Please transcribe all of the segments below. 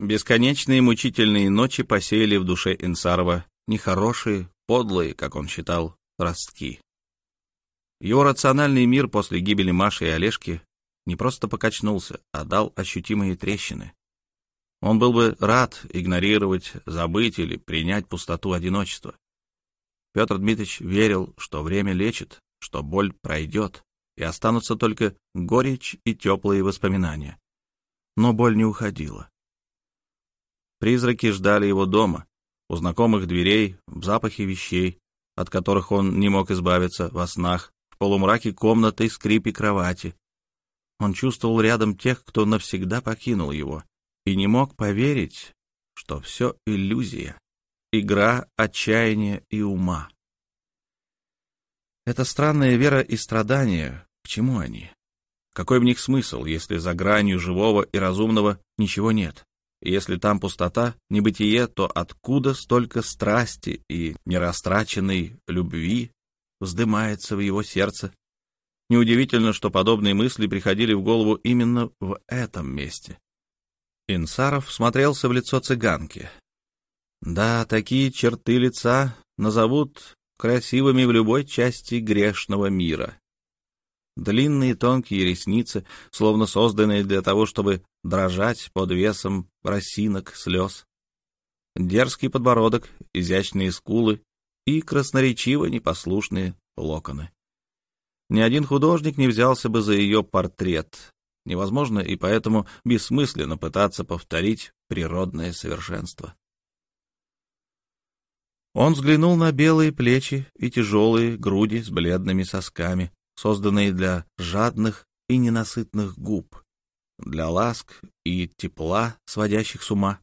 Бесконечные мучительные ночи посеяли в душе Инсарова нехорошие, подлые, как он считал, ростки. Его рациональный мир после гибели Маши и Олежки не просто покачнулся, а дал ощутимые трещины. Он был бы рад игнорировать, забыть или принять пустоту одиночества. Петр Дмитриевич верил, что время лечит, что боль пройдет, и останутся только горечь и теплые воспоминания. Но боль не уходила. Призраки ждали его дома, у знакомых дверей, в запахе вещей, от которых он не мог избавиться во снах, в полумраке комнаты скрипе кровати. Он чувствовал рядом тех, кто навсегда покинул его, и не мог поверить, что все иллюзия, игра отчаяния и ума. Это странная вера и страдания, к чему они? Какой в них смысл, если за гранью живого и разумного ничего нет? Если там пустота, небытие, то откуда столько страсти и нерастраченной любви вздымается в его сердце? Неудивительно, что подобные мысли приходили в голову именно в этом месте. Инсаров смотрелся в лицо цыганки. Да, такие черты лица назовут красивыми в любой части грешного мира. Длинные тонкие ресницы, словно созданные для того, чтобы дрожать под весом росинок слез. Дерзкий подбородок, изящные скулы и красноречиво непослушные локоны. Ни один художник не взялся бы за ее портрет. Невозможно и поэтому бессмысленно пытаться повторить природное совершенство. Он взглянул на белые плечи и тяжелые груди с бледными сосками, созданные для жадных и ненасытных губ, для ласк и тепла, сводящих с ума,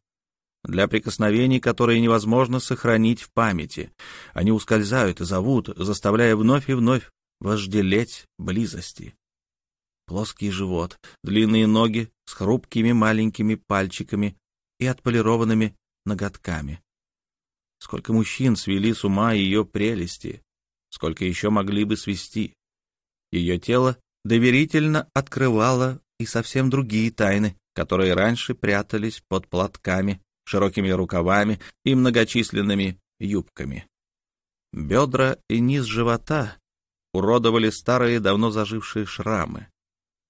для прикосновений, которые невозможно сохранить в памяти. Они ускользают и зовут, заставляя вновь и вновь вожделеть близости. Плоский живот, длинные ноги с хрупкими маленькими пальчиками и отполированными ноготками. Сколько мужчин свели с ума ее прелести, сколько еще могли бы свести. Ее тело доверительно открывало и совсем другие тайны, которые раньше прятались под платками, широкими рукавами и многочисленными юбками. Бедра и низ живота уродовали старые, давно зажившие шрамы.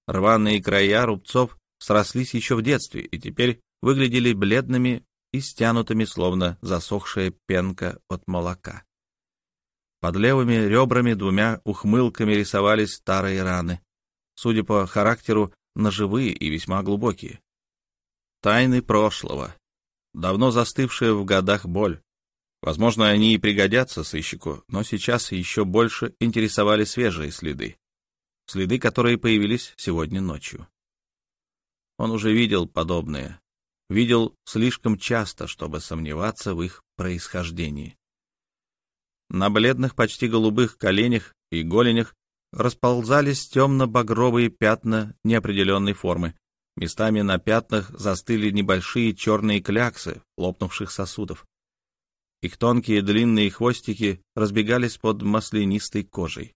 Рваные края рубцов срослись еще в детстве и теперь выглядели бледными и стянутыми, словно засохшая пенка от молока. Под левыми ребрами двумя ухмылками рисовались старые раны, судя по характеру, ножевые и весьма глубокие. Тайны прошлого, давно застывшая в годах боль. Возможно, они и пригодятся сыщику, но сейчас еще больше интересовали свежие следы. Следы, которые появились сегодня ночью. Он уже видел подобные, видел слишком часто, чтобы сомневаться в их происхождении. На бледных, почти голубых коленях и голенях расползались темно-багровые пятна неопределенной формы. Местами на пятнах застыли небольшие черные кляксы лопнувших сосудов. Их тонкие длинные хвостики разбегались под маслянистой кожей.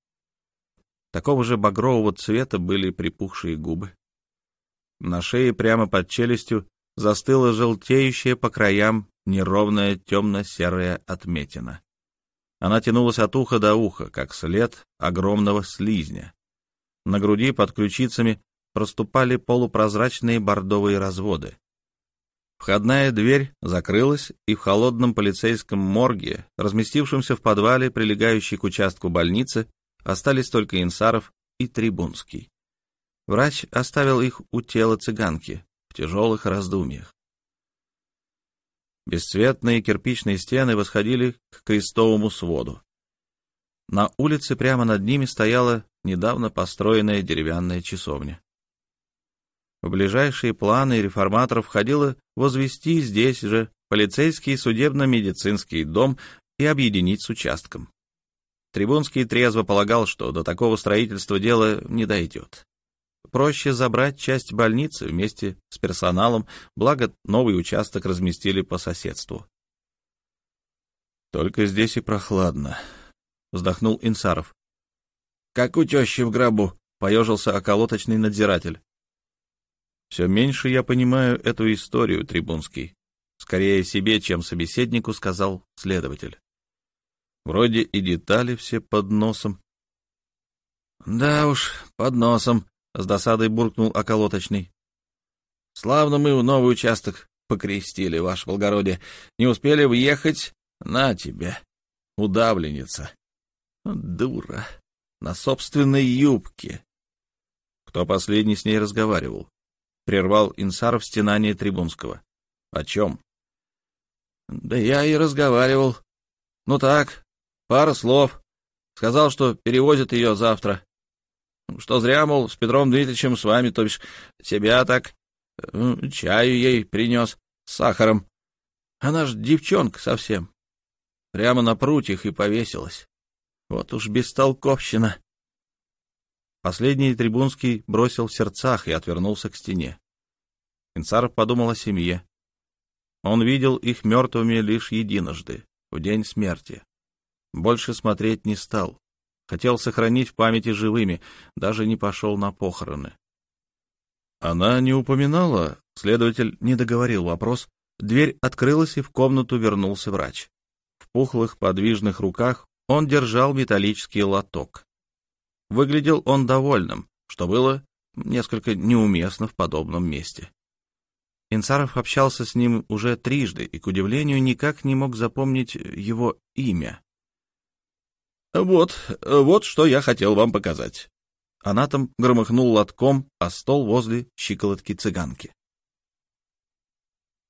Такого же багрового цвета были припухшие губы. На шее прямо под челюстью застыла желтеющая по краям неровная темно-серая отметина. Она тянулась от уха до уха, как след огромного слизня. На груди под ключицами проступали полупрозрачные бордовые разводы. Входная дверь закрылась, и в холодном полицейском морге, разместившемся в подвале, прилегающей к участку больницы, остались только Инсаров и Трибунский. Врач оставил их у тела цыганки в тяжелых раздумьях. Бесцветные кирпичные стены восходили к крестовому своду. На улице прямо над ними стояла недавно построенная деревянная часовня. В ближайшие планы реформаторов входило возвести здесь же полицейский судебно-медицинский дом и объединить с участком. Трибунский трезво полагал, что до такого строительства дело не дойдет проще забрать часть больницы вместе с персоналом, благо новый участок разместили по соседству. «Только здесь и прохладно», — вздохнул Инсаров. «Как у тещи в гробу», — поежился околоточный надзиратель. Все меньше я понимаю эту историю, Трибунский. Скорее себе, чем собеседнику, сказал следователь. Вроде и детали все под носом. Да уж, под носом, с досадой буркнул околоточный. Славно мы в новый участок покрестили, ваше благородие. Не успели въехать? На тебе, удавленница. Дура. На собственной юбке. Кто последний с ней разговаривал? Прервал Инсаров стенание Трибунского. О чем? Да я и разговаривал. Ну так, пара слов. Сказал, что перевозят ее завтра. Что зря, мол, с Петром Дмитриевичем с вами, то бишь себя так. Чаю ей принес с сахаром. Она ж девчонка совсем. Прямо на прутьях и повесилась. Вот уж бестолковщина. Последний Трибунский бросил в сердцах и отвернулся к стене. Инцаров подумал о семье. Он видел их мертвыми лишь единожды, в день смерти. Больше смотреть не стал. Хотел сохранить в памяти живыми, даже не пошел на похороны. Она не упоминала, следователь не договорил вопрос, дверь открылась, и в комнату вернулся врач. В пухлых подвижных руках он держал металлический лоток. Выглядел он довольным, что было несколько неуместно в подобном месте. Инсаров общался с ним уже трижды и, к удивлению, никак не мог запомнить его имя. «Вот, вот что я хотел вам показать». Анатом громыхнул лотком о стол возле щиколотки цыганки.